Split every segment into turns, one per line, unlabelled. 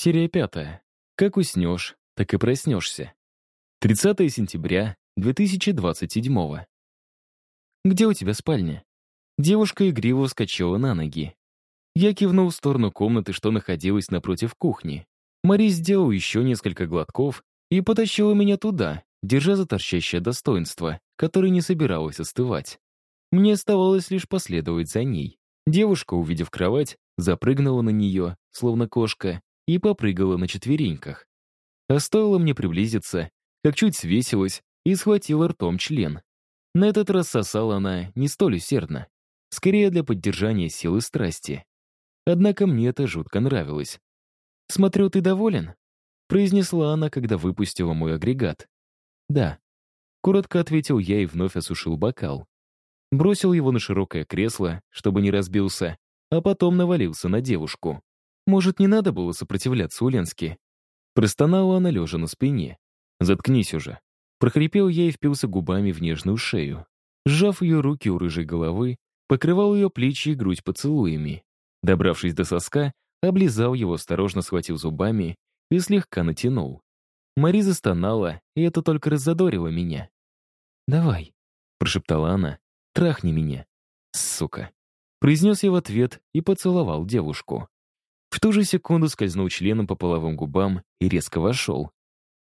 Серия пятая. Как уснешь, так и проснешься. 30 сентября 2027 «Где у тебя спальня?» Девушка игриво вскочила на ноги. Я кивнул в сторону комнаты, что находилась напротив кухни. Мари сделал еще несколько глотков и потащила меня туда, держа за торчащее достоинство, которое не собиралось остывать. Мне оставалось лишь последовать за ней. Девушка, увидев кровать, запрыгнула на нее, словно кошка, и попрыгала на четвереньках. А стоило мне приблизиться, как чуть свесилась и схватила ртом член. На этот раз сосала она не столь усердно, скорее для поддержания силы страсти. Однако мне это жутко нравилось. «Смотрю, ты доволен?» произнесла она, когда выпустила мой агрегат. «Да». Коротко ответил я и вновь осушил бокал. Бросил его на широкое кресло, чтобы не разбился, а потом навалился на девушку. Может, не надо было сопротивляться Уленски? Простонала она лежа на спине. «Заткнись уже». Прохрипел я и впился губами в нежную шею. Сжав ее руки у рыжей головы, покрывал ее плечи и грудь поцелуями. Добравшись до соска, облизал его, осторожно схватил зубами и слегка натянул. Мари застонала, и это только раззадорило меня. «Давай», — прошептала она, — «трахни меня». «Сука». Произнес я в ответ и поцеловал девушку. В ту же секунду скользнул членом по половым губам и резко вошел.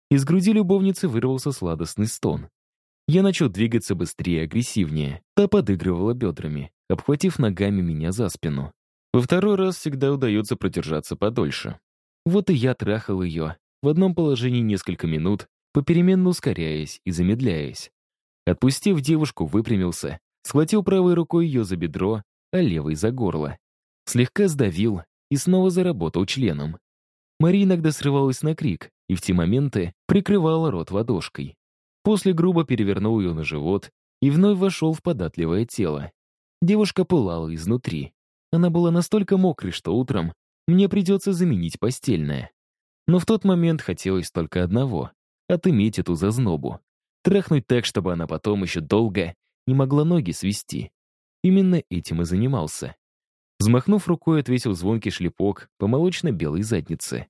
Из груди любовницы вырвался сладостный стон. Я начал двигаться быстрее и агрессивнее. Та подыгрывала бедрами, обхватив ногами меня за спину. Во второй раз всегда удается продержаться подольше. Вот и я трахал ее, в одном положении несколько минут, попеременно ускоряясь и замедляясь. Отпустив девушку, выпрямился, схватил правой рукой ее за бедро, а левой за горло. Слегка сдавил и снова заработал членом. Мария иногда срывалась на крик и в те моменты прикрывала рот ладошкой. После грубо перевернул ее на живот и вновь вошел в податливое тело. Девушка пылала изнутри. Она была настолько мокрой, что утром мне придется заменить постельное. Но в тот момент хотелось только одного — отыметь эту зазнобу. Трахнуть так, чтобы она потом еще долго не могла ноги свести. Именно этим и занимался. Взмахнув рукой, отвесил звонкий шлепок по молочно-белой заднице.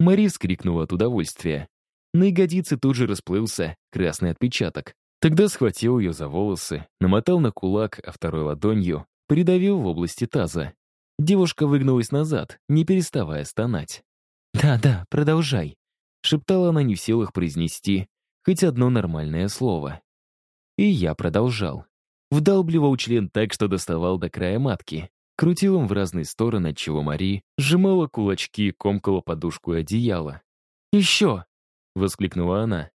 Мари вскрикнула от удовольствия. На ягодице тут же расплылся красный отпечаток. Тогда схватил ее за волосы, намотал на кулак, а второй ладонью придавил в области таза. Девушка выгнулась назад, не переставая стонать. «Да-да, продолжай», — шептала она не в силах произнести хоть одно нормальное слово. И я продолжал. Вдалбливал член так, что доставал до края матки. Крутил им в разные стороны, отчего Мари сжимала кулачки, комкала подушку и одеяло. «Еще!» — воскликнула она.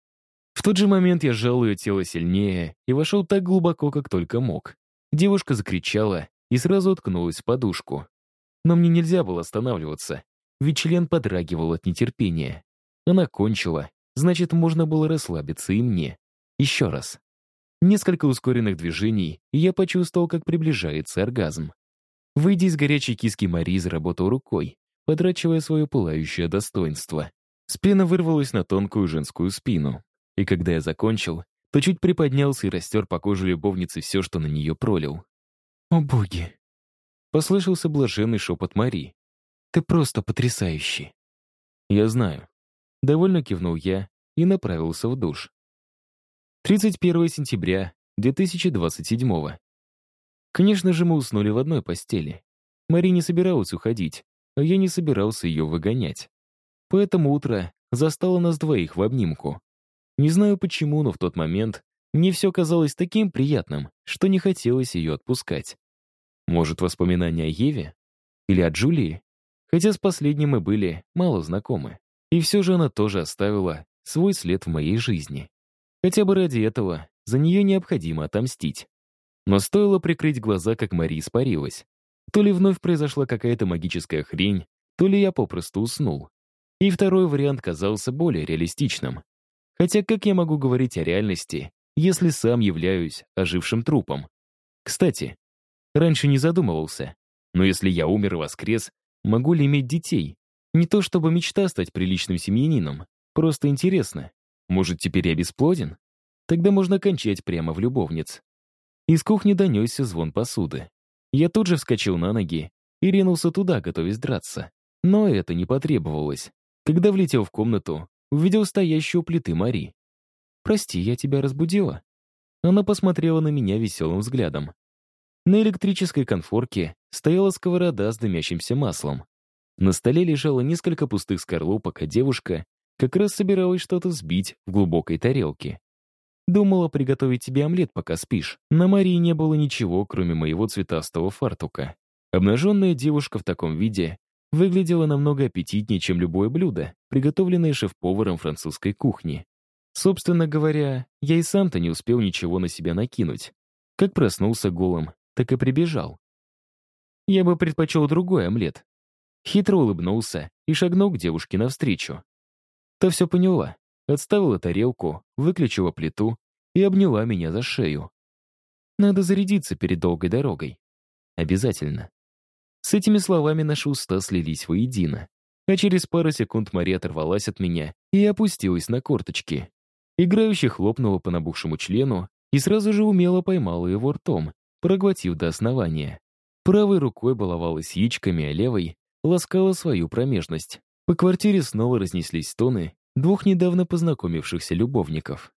В тот же момент я сжал ее тело сильнее и вошел так глубоко, как только мог. Девушка закричала и сразу уткнулась в подушку. Но мне нельзя было останавливаться, ведь член подрагивал от нетерпения. Она кончила, значит, можно было расслабиться и мне. Еще раз. Несколько ускоренных движений, и я почувствовал, как приближается оргазм. Выйдя из горячей киски Мари, заработал рукой, подрачивая свое пылающее достоинство. Спина вырвалась на тонкую женскую спину. И когда я закончил, то чуть приподнялся и растер по коже любовницы все, что на нее пролил. «О боги!» Послышался блаженный шепот Мари. «Ты просто потрясающий!» «Я знаю». Довольно кивнул я и направился в душ. 31 сентября 2027 Конечно же, мы уснули в одной постели. Мари не собиралась уходить, а я не собирался ее выгонять. Поэтому утро застало нас двоих в обнимку. Не знаю почему, но в тот момент мне все казалось таким приятным, что не хотелось ее отпускать. Может, воспоминания о Еве? Или о Джулии? Хотя с последней мы были мало знакомы. И все же она тоже оставила свой след в моей жизни. Хотя бы ради этого за нее необходимо отомстить. Но стоило прикрыть глаза, как Мари испарилась. То ли вновь произошла какая-то магическая хрень, то ли я попросту уснул. И второй вариант казался более реалистичным. Хотя как я могу говорить о реальности, если сам являюсь ожившим трупом? Кстати, раньше не задумывался, но если я умер и воскрес, могу ли иметь детей? Не то чтобы мечта стать приличным семьянином, просто интересно. Может, теперь я бесплоден? Тогда можно кончать прямо в любовниц. Из кухни донесся звон посуды. Я тут же вскочил на ноги и ринулся туда, готовясь драться. Но это не потребовалось. Когда влетел в комнату, увидел стоящую у плиты Мари. «Прости, я тебя разбудила?» Она посмотрела на меня веселым взглядом. На электрической конфорке стояла сковорода с дымящимся маслом. На столе лежало несколько пустых скорлупок, а девушка как раз собиралась что-то взбить в глубокой тарелке. Думала приготовить тебе омлет, пока спишь. На Марии не было ничего, кроме моего цветастого фартука. Обнаженная девушка в таком виде выглядела намного аппетитнее, чем любое блюдо, приготовленное шеф-поваром французской кухни. Собственно говоря, я и сам-то не успел ничего на себя накинуть. Как проснулся голым, так и прибежал. Я бы предпочел другой омлет. Хитро улыбнулся и шагнул к девушке навстречу. Та все поняла, отставила тарелку, выключила плиту и обняла меня за шею. Надо зарядиться перед долгой дорогой. Обязательно. С этими словами наши уста слились воедино. А через пару секунд Мария оторвалась от меня и опустилась на корточки. Играюще хлопнула по набухшему члену и сразу же умело поймала его ртом, проглотив до основания. Правой рукой баловалась яичками, а левой ласкала свою промежность. По квартире снова разнеслись стоны двух недавно познакомившихся любовников.